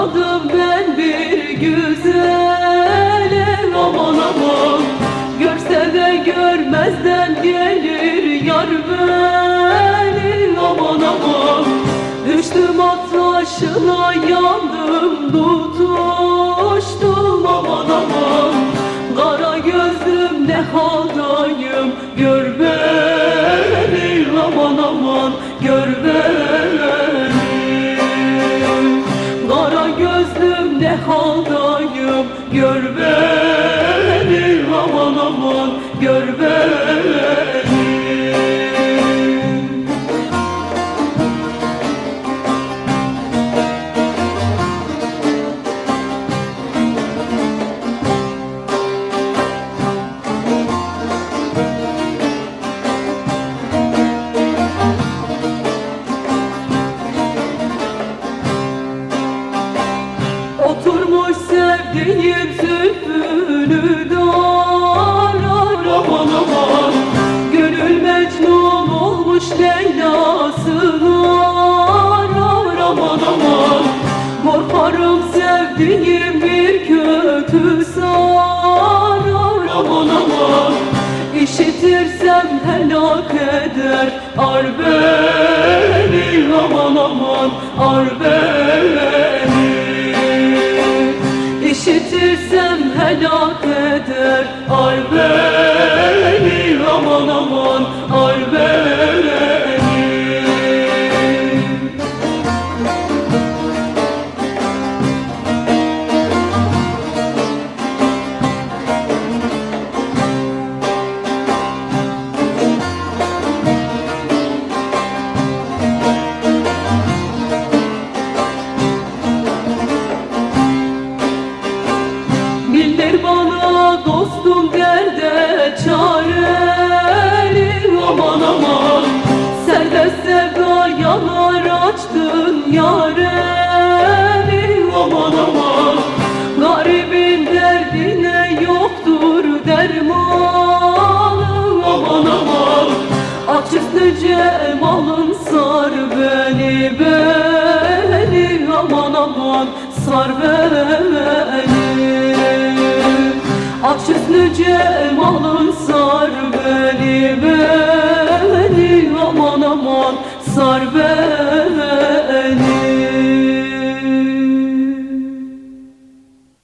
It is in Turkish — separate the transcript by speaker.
Speaker 1: Rastladım ben bir güzele. Aman aman. Görse de görmezden gelir yar beni. Aman aman. Düştüm atraşına yandım tutuştum. Aman aman. Kara gözüm ne haldayım? Gör beni. Aman aman. Gör ne haldayım gör beni aman aman. Gör beni sevdiğim zülfünü darar aman aman. Gönül mecnun olmuş Leyla'sını arar aman aman. Bir kötü sarar aman. İşitirsem helak eder ar beni aman aman ar beni açtın yareni aman aman. Garibin derdine yoktur dermanı aman aman. Aç üstü sar beni beni. Aman aman. Sar beni. Aç üstü sar beni beni. Aman aman. Sar beni